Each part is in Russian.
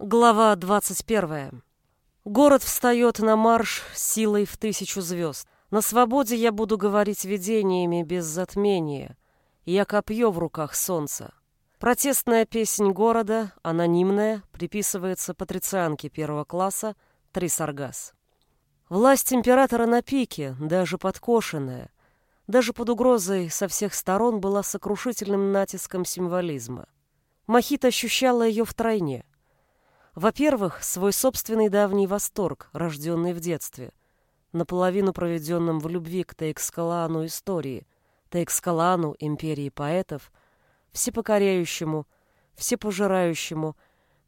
Глава 21. Город встает на марш силой в тысячу звезд. На свободе я буду говорить видениями без затмения. Я копье в руках солнца. Протестная песнь города, анонимная, приписывается патрицианке первого класса Трисаргас. Власть императора на пике, даже подкошенная, даже под угрозой со всех сторон была сокрушительным натиском символизма. Махит ощущала ее втройне — во-первых, свой собственный давний восторг, рожденный в детстве, наполовину проведенном в любви к Тейкскалану истории, Тейкскалану империи поэтов, всепокоряющему, всепожирающему,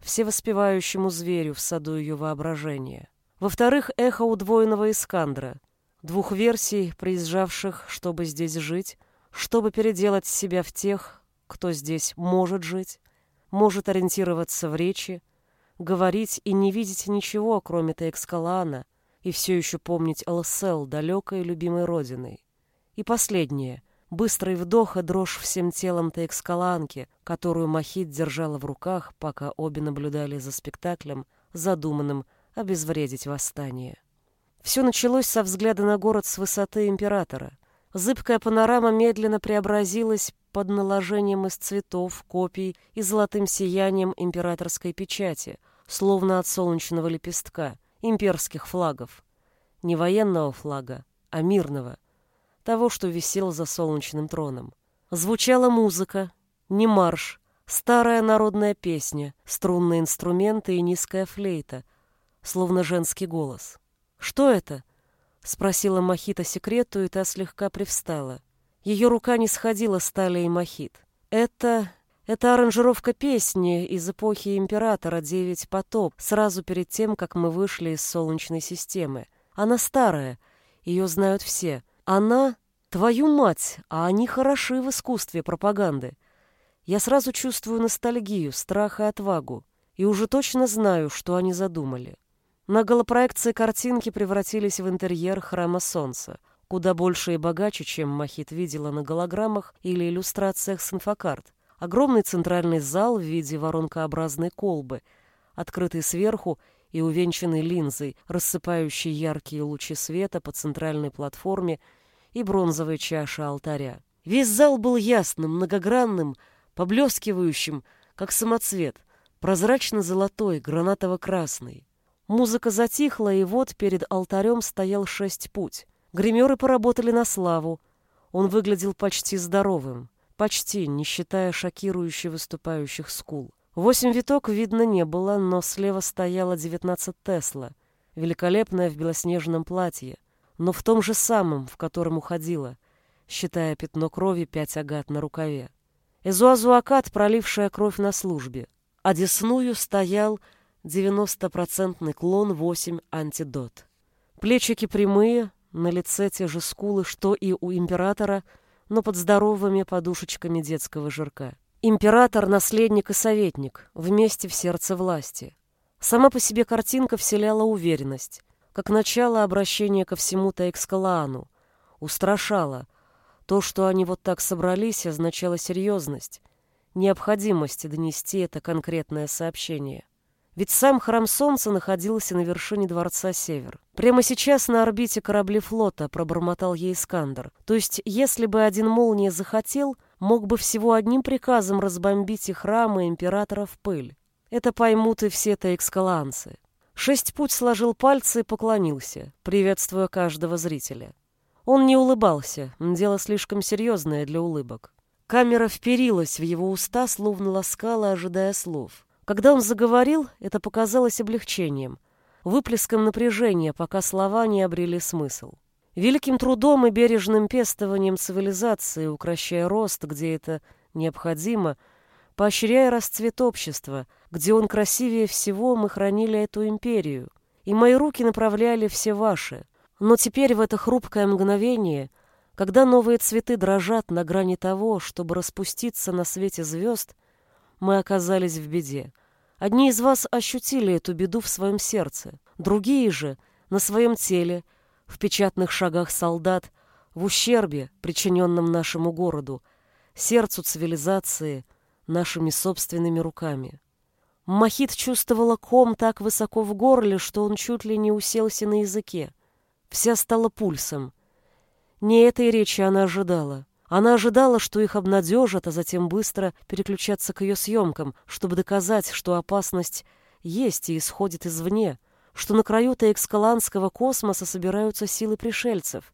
всевоспевающему зверю в саду ее воображения. Во-вторых, эхо удвоенного Искандра, двух версий, приезжавших, чтобы здесь жить, чтобы переделать себя в тех, кто здесь может жить, может ориентироваться в речи, говорить и не видеть ничего, кроме Тейкскалана, и все еще помнить Алсел, далекой любимой родиной. И последнее — быстрый вдох и дрожь всем телом Тейкскаланки, которую Махит держала в руках, пока обе наблюдали за спектаклем, задуманным обезвредить восстание. Все началось со взгляда на город с высоты императора. Зыбкая панорама медленно преобразилась под наложением из цветов, копий и золотым сиянием императорской печати, словно от солнечного лепестка, имперских флагов. Не военного флага, а мирного, того, что висел за солнечным троном. Звучала музыка, не марш, старая народная песня, струнные инструменты и низкая флейта, словно женский голос. «Что это?» — спросила Махита секрету, и та слегка привстала. Ее рука не сходила с талии Махит. «Это это аранжировка песни из эпохи Императора «Девять потоп», сразу перед тем, как мы вышли из Солнечной системы. Она старая, ее знают все. Она — твою мать, а они хороши в искусстве пропаганды. Я сразу чувствую ностальгию, страх и отвагу, и уже точно знаю, что они задумали. На голопроекции картинки превратились в интерьер храма Солнца, куда больше и богаче, чем Махит видела на голограммах или иллюстрациях с инфокарт. Огромный центральный зал в виде воронкообразной колбы, открытый сверху и увенчанный линзой, рассыпающей яркие лучи света по центральной платформе и бронзовой чаше алтаря. Весь зал был ясным, многогранным, поблескивающим, как самоцвет, прозрачно-золотой, гранатово-красный. Музыка затихла, и вот перед алтарем стоял шесть путь. Гримеры поработали на славу. Он выглядел почти здоровым. Почти, не считая шокирующе выступающих скул. Восемь виток видно не было, но слева стояла девятнадцать Тесла, великолепная в белоснежном платье, но в том же самом, в котором уходила, считая пятно крови пять агат на рукаве. Эзуазуакат, пролившая кровь на службе, а десную стоял девяностопроцентный клон восемь антидот. Плечики прямые, на лице те же скулы, что и у императора — но под здоровыми подушечками детского жирка. Император, наследник и советник, вместе в сердце власти. Сама по себе картинка вселяла уверенность, как начало обращения ко всему Таэкскалаану, устрашала. То, что они вот так собрались, означало серьезность, необходимость донести это конкретное сообщение. Ведь сам храм Солнца находился на вершине дворца Север. Прямо сейчас на орбите корабли флота пробормотал ей Искандер. То есть, если бы один молния захотел, мог бы всего одним приказом разбомбить и храмы императора в пыль. Это поймут и все таэкскаланцы. Шесть путь сложил пальцы и поклонился, приветствуя каждого зрителя. Он не улыбался, дело слишком серьезное для улыбок. Камера вперилась в его уста, словно ласкала, ожидая слов. Когда он заговорил, это показалось облегчением, выплеском напряжения, пока слова не обрели смысл. Великим трудом и бережным пестованием цивилизации, укращая рост, где это необходимо, поощряя расцвет общества, где он красивее всего, мы хранили эту империю, и мои руки направляли все ваши. Но теперь в это хрупкое мгновение, когда новые цветы дрожат на грани того, чтобы распуститься на свете звезд, мы оказались в беде. Одни из вас ощутили эту беду в своем сердце, другие же — на своем теле, в печатных шагах солдат, в ущербе, причиненном нашему городу, сердцу цивилизации, нашими собственными руками. Махит чувствовала ком так высоко в горле, что он чуть ли не уселся на языке. Вся стала пульсом. Не этой речи она ожидала. Она ожидала, что их обнадежат, а затем быстро переключаться к ее съемкам, чтобы доказать, что опасность есть и исходит извне, что на краю Таэкскаланского космоса собираются силы пришельцев,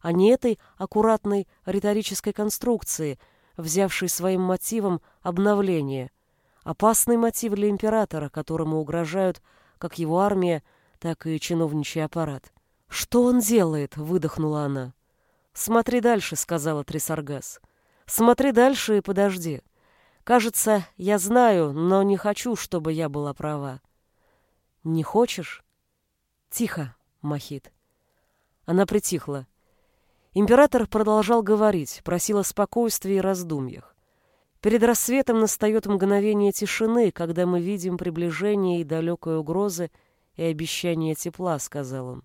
а не этой аккуратной риторической конструкции, взявшей своим мотивом обновление — Опасный мотив для императора, которому угрожают как его армия, так и чиновничий аппарат. «Что он делает?» — выдохнула она. «Смотри дальше», — сказала Трисаргас. «Смотри дальше и подожди. Кажется, я знаю, но не хочу, чтобы я была права». «Не хочешь?» «Тихо, Махит». Она притихла. Император продолжал говорить, просил о спокойствии и раздумьях. Перед рассветом настает мгновение тишины, когда мы видим приближение и далекой угрозы и обещание тепла, сказал он.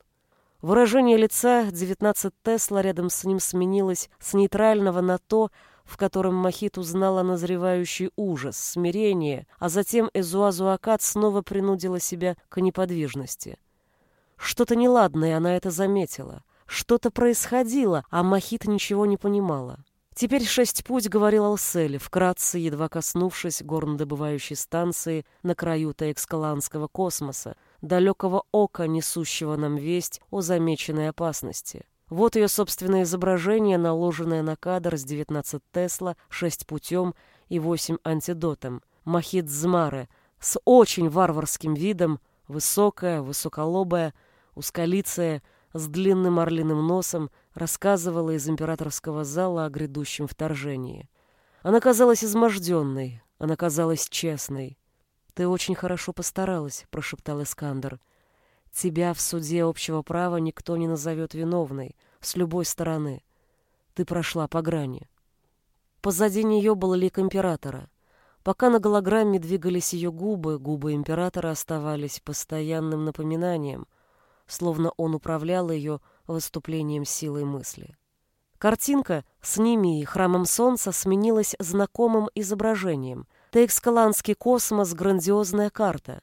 Выражение лица 19 Тесла рядом с ним сменилось с нейтрального на то, в котором Махит узнала назревающий ужас, смирение, а затем Эзуазуакат снова принудила себя к неподвижности. Что-то неладное она это заметила. Что-то происходило, а Махит ничего не понимала. Теперь шесть путь говорил Алсели, вкратце, едва коснувшись горнодобывающей станции на краю Таэкскаланского космоса, далекого ока, несущего нам весть о замеченной опасности. Вот ее собственное изображение, наложенное на кадр с 19 Тесла, 6 путем и 8 антидотом. Махит Змаре с очень варварским видом, высокая, высоколобая, узколицая, с длинным орлиным носом рассказывала из императорского зала о грядущем вторжении. Она казалась изможденной, она казалась честной. «Ты очень хорошо постаралась», — прошептал Искандер. «Тебя в суде общего права никто не назовет виновной, с любой стороны. Ты прошла по грани». Позади нее был лик императора. Пока на голограмме двигались ее губы, губы императора оставались постоянным напоминанием — словно он управлял ее выступлением силой мысли. Картинка с ними и храмом солнца сменилась знакомым изображением. Тейкскаланский космос — грандиозная карта.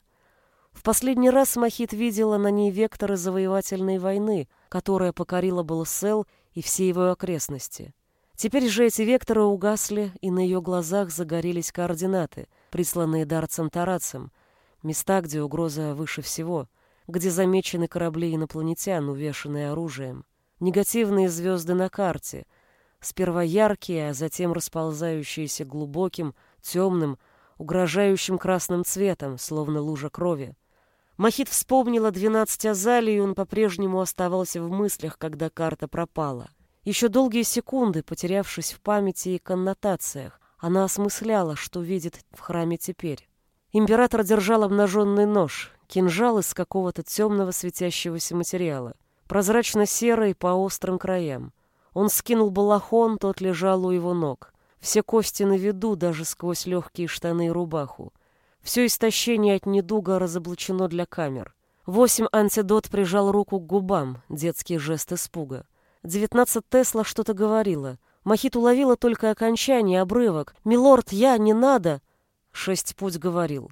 В последний раз Махит видела на ней векторы завоевательной войны, которая покорила Балсел и все его окрестности. Теперь же эти векторы угасли, и на ее глазах загорелись координаты, присланные Дарцем Тарацем, места, где угроза выше всего — где замечены корабли инопланетян, увешанные оружием. Негативные звезды на карте, сперва яркие, а затем расползающиеся глубоким, темным, угрожающим красным цветом, словно лужа крови. Махит вспомнила двенадцать азалий, и он по-прежнему оставался в мыслях, когда карта пропала. Еще долгие секунды, потерявшись в памяти и коннотациях, она осмысляла, что видит в храме теперь. Император держал обнаженный нож, кинжал из какого-то темного светящегося материала, прозрачно-серый по острым краям. Он скинул балахон, тот лежал у его ног. Все кости на виду, даже сквозь легкие штаны и рубаху. Все истощение от недуга разоблачено для камер. Восемь антидот прижал руку к губам, детский жест испуга. Девятнадцать Тесла что-то говорила. Махит уловила только окончание, обрывок. «Милорд, я, не надо!» Шесть путь говорил.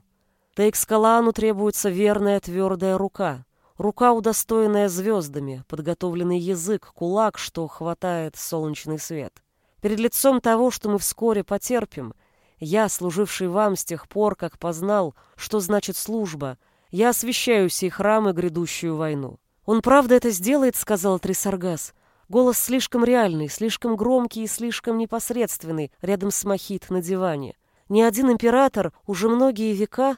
Тейкскалану требуется верная твердая рука. Рука, удостоенная звездами, подготовленный язык, кулак, что хватает солнечный свет. Перед лицом того, что мы вскоре потерпим, я, служивший вам с тех пор, как познал, что значит служба, я освящаю сей храм и грядущую войну. Он правда это сделает, сказал Трисаргас. Голос слишком реальный, слишком громкий и слишком непосредственный, рядом с Махит на диване. Ни один император уже многие века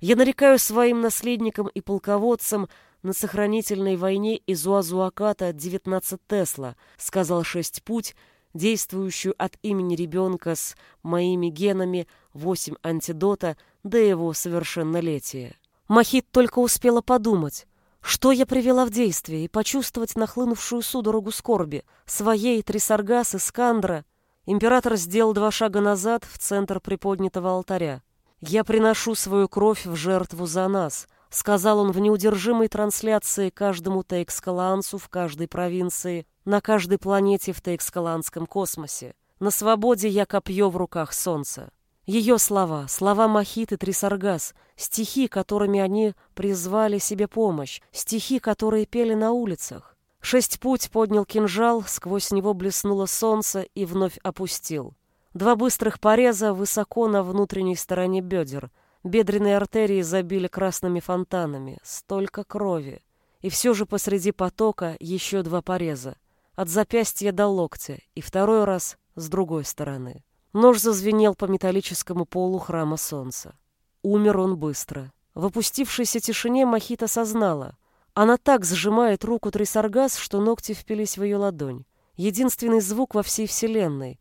я нарекаю своим наследникам и полководцам на сохранительной войне из Уазуаката 19 Тесла, сказал шесть путь, действующую от имени ребенка с моими генами 8 антидота до его совершеннолетия. Махит только успела подумать, что я привела в действие, и почувствовать нахлынувшую судорогу скорби, своей Трисаргас и Скандра. Император сделал два шага назад в центр приподнятого алтаря. «Я приношу свою кровь в жертву за нас», — сказал он в неудержимой трансляции каждому тейкскаланцу в каждой провинции, на каждой планете в тейкскаланском космосе. «На свободе я копье в руках солнца». Ее слова, слова Махиты Трисаргас, стихи, которыми они призвали себе помощь, стихи, которые пели на улицах. Шесть путь поднял кинжал, сквозь него блеснуло солнце и вновь опустил. Два быстрых пореза высоко на внутренней стороне бедер. Бедренные артерии забили красными фонтанами. Столько крови. И все же посреди потока еще два пореза. От запястья до локтя, и второй раз с другой стороны. Нож зазвенел по металлическому полу храма солнца. Умер он быстро. В опустившейся тишине Махита сознала. Она так сжимает руку Трисаргас, что ногти впились в ее ладонь. Единственный звук во всей вселенной.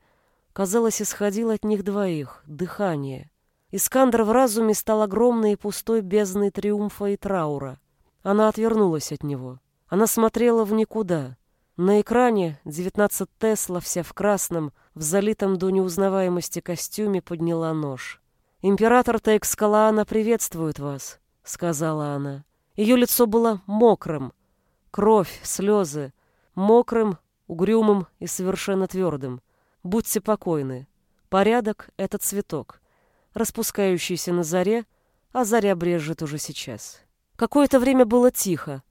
Казалось, исходил от них двоих — дыхание. Искандр в разуме стал огромной и пустой бездной триумфа и траура. Она отвернулась от него. Она смотрела в никуда. На экране 19 Тесла, вся в красном, в залитом до неузнаваемости костюме, подняла нож. «Император Тейкскалаана приветствует вас», — сказала она. Ее лицо было мокрым. Кровь, слезы. Мокрым, угрюмым и совершенно твердым. Будьте покойны. Порядок — это цветок, распускающийся на заре, а заря брежет уже сейчас. Какое-то время было тихо.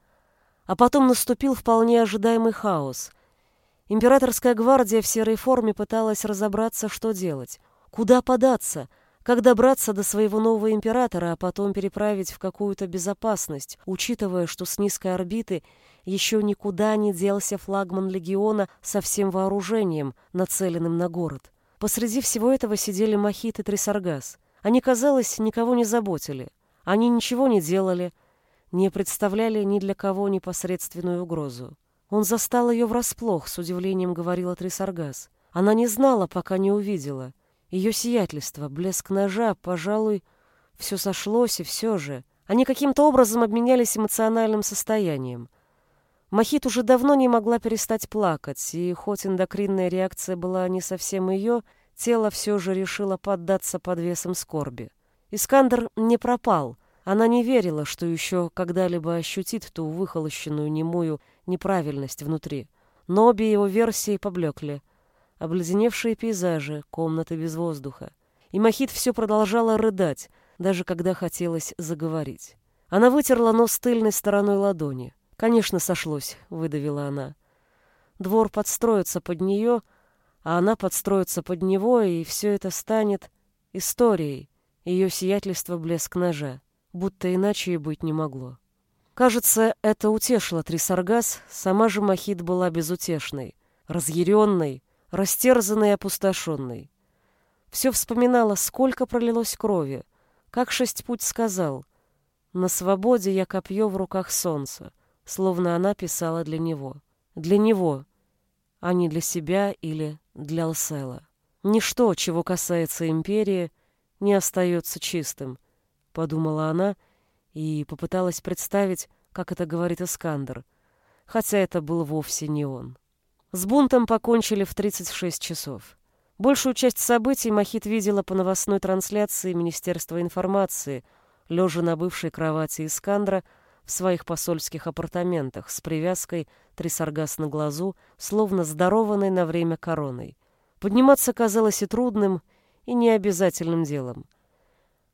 А потом наступил вполне ожидаемый хаос. Императорская гвардия в серой форме пыталась разобраться, что делать. Куда податься? Как добраться до своего нового императора, а потом переправить в какую-то безопасность, учитывая, что с низкой орбиты еще никуда не делся флагман легиона со всем вооружением, нацеленным на город. Посреди всего этого сидели Махит и Трисаргас. Они, казалось, никого не заботили. Они ничего не делали, не представляли ни для кого непосредственную угрозу. Он застал ее врасплох, с удивлением говорила Трисаргас. Она не знала, пока не увидела. Ее сиятельство, блеск ножа, пожалуй, все сошлось, и все же. Они каким-то образом обменялись эмоциональным состоянием. Махит уже давно не могла перестать плакать, и хоть эндокринная реакция была не совсем ее, тело все же решило поддаться под весом скорби. Искандер не пропал — она не верила, что еще когда-либо ощутит ту выхолощенную немую неправильность внутри. Но обе его версии поблекли. Обледеневшие пейзажи, комнаты без воздуха. И Махит все продолжала рыдать, даже когда хотелось заговорить. Она вытерла нос тыльной стороной ладони. «Конечно, сошлось», — выдавила она. Двор подстроится под нее, а она подстроится под него, и все это станет историей, ее сиятельство блеск ножа будто иначе и быть не могло. Кажется, это утешило Трисаргас, сама же Махит была безутешной, разъяренной, растерзанной и опустошенной. Все вспоминала, сколько пролилось крови, как шесть путь сказал. На свободе я копье в руках солнца, словно она писала для него. Для него, а не для себя или для Алсела. Ничто, чего касается империи, не остается чистым —— подумала она и попыталась представить, как это говорит Искандер, хотя это был вовсе не он. С бунтом покончили в 36 часов. Большую часть событий Махит видела по новостной трансляции Министерства информации, лежа на бывшей кровати Искандра своих посольских апартаментах с привязкой трисаргас на глазу, словно здорованной на время короной. Подниматься казалось и трудным, и необязательным делом —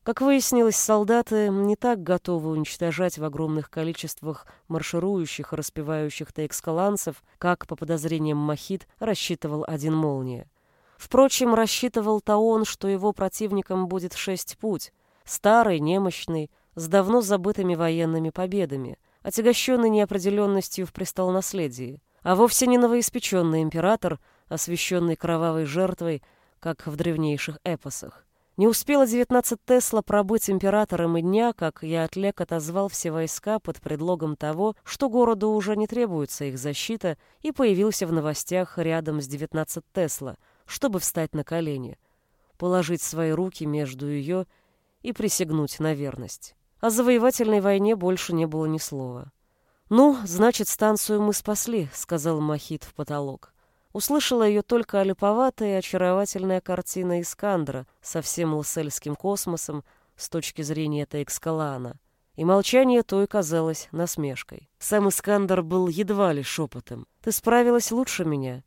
как выяснилось, солдаты не так готовы уничтожать в огромных количествах марширующих и распевающих тейкскаланцев, как, по подозрениям Махит, рассчитывал один Молния. Впрочем, рассчитывал-то он, что его противником будет шесть путь, старый, немощный, с давно забытыми военными победами, отягощенный неопределенностью в престолонаследии, а вовсе не новоиспеченный император, освященный кровавой жертвой, как в древнейших эпосах. Не успела 19 Тесла пробыть императором и дня, как Яотлек отозвал все войска под предлогом того, что городу уже не требуется их защита, и появился в новостях рядом с 19 Тесла, чтобы встать на колени, положить свои руки между ее и присягнуть на верность. О завоевательной войне больше не было ни слова. «Ну, значит, станцию мы спасли», — сказал Махит в потолок. Услышала ее только олиповатая и очаровательная картина Искандра со всем лассельским космосом с точки зрения Тейкскалана. И молчание той казалось насмешкой. Сам Искандр был едва ли шепотом. «Ты справилась лучше меня.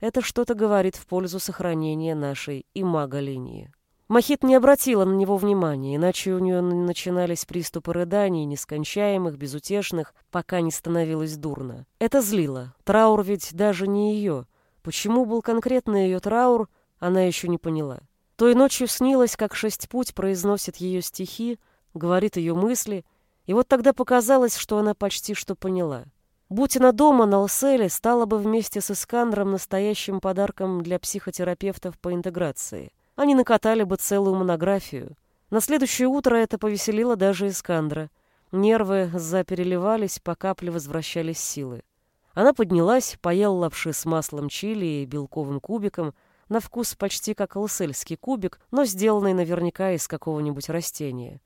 Это что-то говорит в пользу сохранения нашей имага-линии». Махит не обратила на него внимания, иначе у нее начинались приступы рыданий, нескончаемых, безутешных, пока не становилось дурно. Это злило. Траур ведь даже не ее. Почему был конкретно ее траур, она еще не поняла. Той ночью снилось, как шесть путь произносит ее стихи, говорит ее мысли, и вот тогда показалось, что она почти что поняла. Будь она дома на Лселе, стала бы вместе с Искандром настоящим подарком для психотерапевтов по интеграции — они накатали бы целую монографию. На следующее утро это повеселило даже Искандра. Нервы запереливались, по капле возвращались силы. Она поднялась, поела лапши с маслом чили и белковым кубиком, на вкус почти как лсельский кубик, но сделанный наверняка из какого-нибудь растения.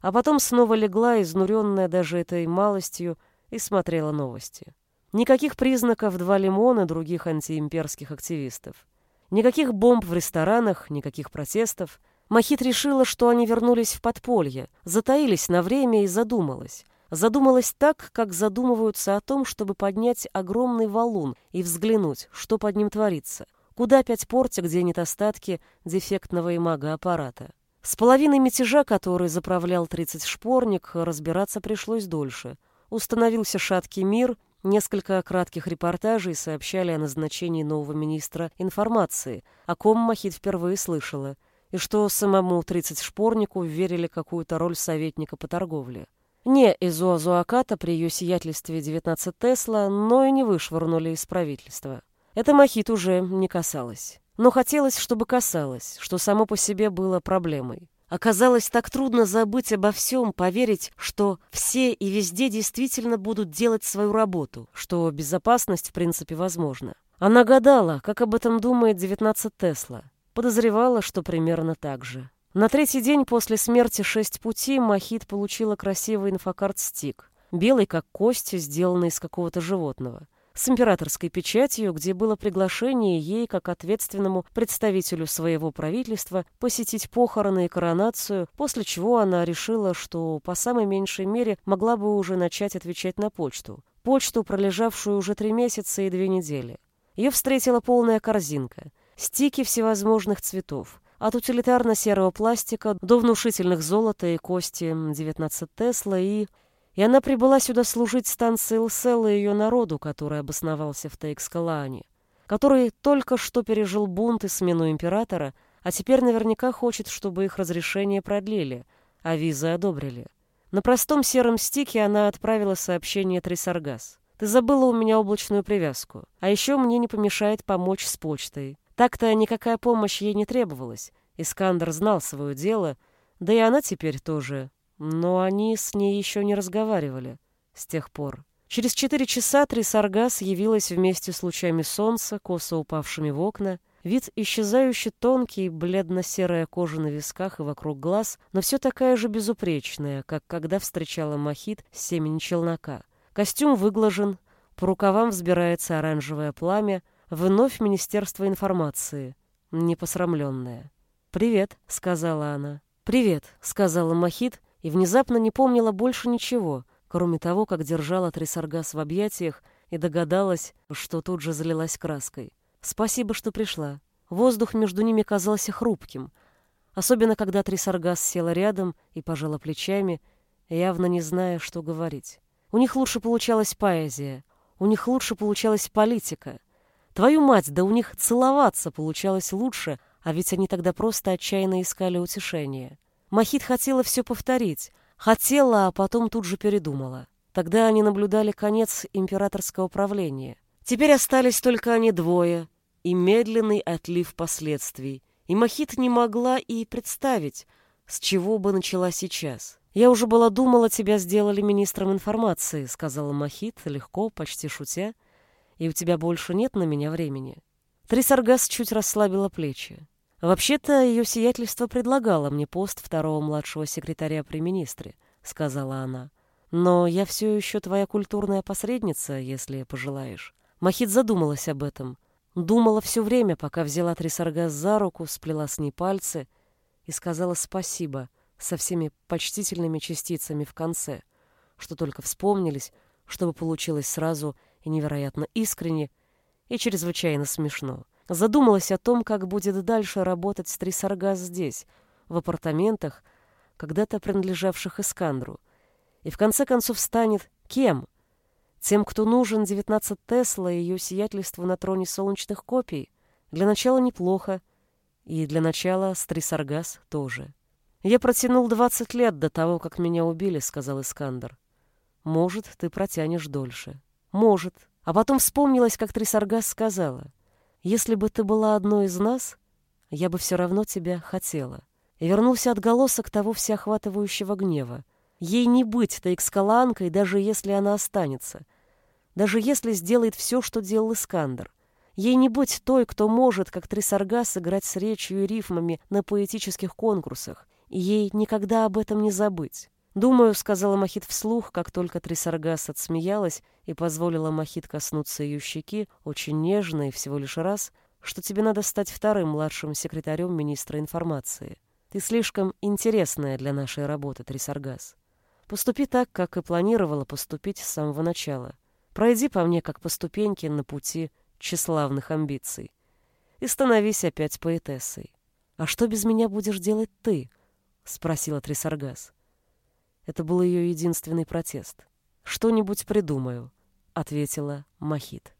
А потом снова легла, изнуренная даже этой малостью, и смотрела новости. Никаких признаков два лимона других антиимперских активистов. Никаких бомб в ресторанах, никаких протестов. Махит решила, что они вернулись в подполье, затаились на время и задумалась. Задумалась так, как задумываются о том, чтобы поднять огромный валун и взглянуть, что под ним творится. Куда опять порте, где нет остатки дефектного имага-аппарата. С половиной мятежа, который заправлял 30 шпорник, разбираться пришлось дольше. Установился шаткий мир — Несколько кратких репортажей сообщали о назначении нового министра информации, о ком Махит впервые слышала, и что самому 30 шпорнику верили какую-то роль советника по торговле. Не Изуазуаката при ее сиятельстве 19 Тесла, но и не вышвырнули из правительства. Это Махит уже не касалось. Но хотелось, чтобы касалось, что само по себе было проблемой. Оказалось так трудно забыть обо всем, поверить, что все и везде действительно будут делать свою работу, что безопасность в принципе возможна. Она гадала, как об этом думает 19 Тесло. Подозревала, что примерно так же. На третий день после смерти «Шесть пути» Махит получила красивый инфокарт-стик. Белый, как кость, сделанный из какого-то животного с императорской печатью, где было приглашение ей, как ответственному представителю своего правительства, посетить похороны и коронацию, после чего она решила, что по самой меньшей мере могла бы уже начать отвечать на почту. Почту, пролежавшую уже три месяца и две недели. Ее встретила полная корзинка. Стики всевозможных цветов. От утилитарно-серого пластика до внушительных золота и кости 19 Тесла и и она прибыла сюда служить станции Лсел и ее народу, который обосновался в Тейкскалаане, который только что пережил бунт и смену императора, а теперь наверняка хочет, чтобы их разрешение продлили, а визы одобрили. На простом сером стике она отправила сообщение Трисаргас. «Ты забыла у меня облачную привязку. А еще мне не помешает помочь с почтой». Так-то никакая помощь ей не требовалась. Искандер знал свое дело, да и она теперь тоже но они с ней еще не разговаривали с тех пор. Через четыре часа Трисаргас явилась вместе с лучами солнца, косо упавшими в окна. Вид исчезающий тонкий, бледно-серая кожа на висках и вокруг глаз, но все такая же безупречная, как когда встречала Махит с семени челнока. Костюм выглажен, по рукавам взбирается оранжевое пламя, вновь Министерство информации, непосрамленное. «Привет», — сказала она. «Привет», — сказала Махит, — и внезапно не помнила больше ничего, кроме того, как держала Трисаргас в объятиях и догадалась, что тут же залилась краской. «Спасибо, что пришла». Воздух между ними казался хрупким, особенно когда Трисаргас села рядом и пожала плечами, явно не зная, что говорить. У них лучше получалась поэзия, у них лучше получалась политика. Твою мать, да у них целоваться получалось лучше, а ведь они тогда просто отчаянно искали утешения. Махит хотела все повторить. Хотела, а потом тут же передумала. Тогда они наблюдали конец императорского правления. Теперь остались только они двое и медленный отлив последствий. И Махит не могла и представить, с чего бы начала сейчас. «Я уже была думала, тебя сделали министром информации», — сказала Махит, легко, почти шутя. «И у тебя больше нет на меня времени». Трисаргас чуть расслабила плечи. «Вообще-то ее сиятельство предлагало мне пост второго младшего секретаря при министре», — сказала она. «Но я все еще твоя культурная посредница, если пожелаешь». Махит задумалась об этом. Думала все время, пока взяла Трисаргас за руку, сплела с ней пальцы и сказала спасибо со всеми почтительными частицами в конце, что только вспомнились, чтобы получилось сразу и невероятно искренне, и чрезвычайно смешно. Задумалась о том, как будет дальше работать Стрисаргас здесь, в апартаментах, когда-то принадлежавших Искандру, и в конце концов станет кем? Тем, кто нужен 19 Тесла и ее сиятельству на троне солнечных копий? Для начала неплохо, и для начала Стрисаргас тоже. «Я протянул 20 лет до того, как меня убили», — сказал Искандер. «Может, ты протянешь дольше». «Может». А потом вспомнилось, как Трисаргас сказала. «Если бы ты была одной из нас, я бы все равно тебя хотела». И вернулся отголосок того всеохватывающего гнева. Ей не быть Таикскаланкой, даже если она останется. Даже если сделает все, что делал Искандер. Ей не быть той, кто может, как Трисаргас, играть с речью и рифмами на поэтических конкурсах. И ей никогда об этом не забыть. «Думаю», — сказала Махит вслух, как только Трисаргас отсмеялась и позволила Махит коснуться ее щеки, очень нежно и всего лишь раз, что тебе надо стать вторым младшим секретарем министра информации. Ты слишком интересная для нашей работы, Трисаргас. Поступи так, как и планировала поступить с самого начала. Пройди по мне, как по ступеньке на пути тщеславных амбиций. И становись опять поэтессой. «А что без меня будешь делать ты?» — спросила Трисаргас. Это был ее единственный протест. «Что-нибудь придумаю», — ответила Махит.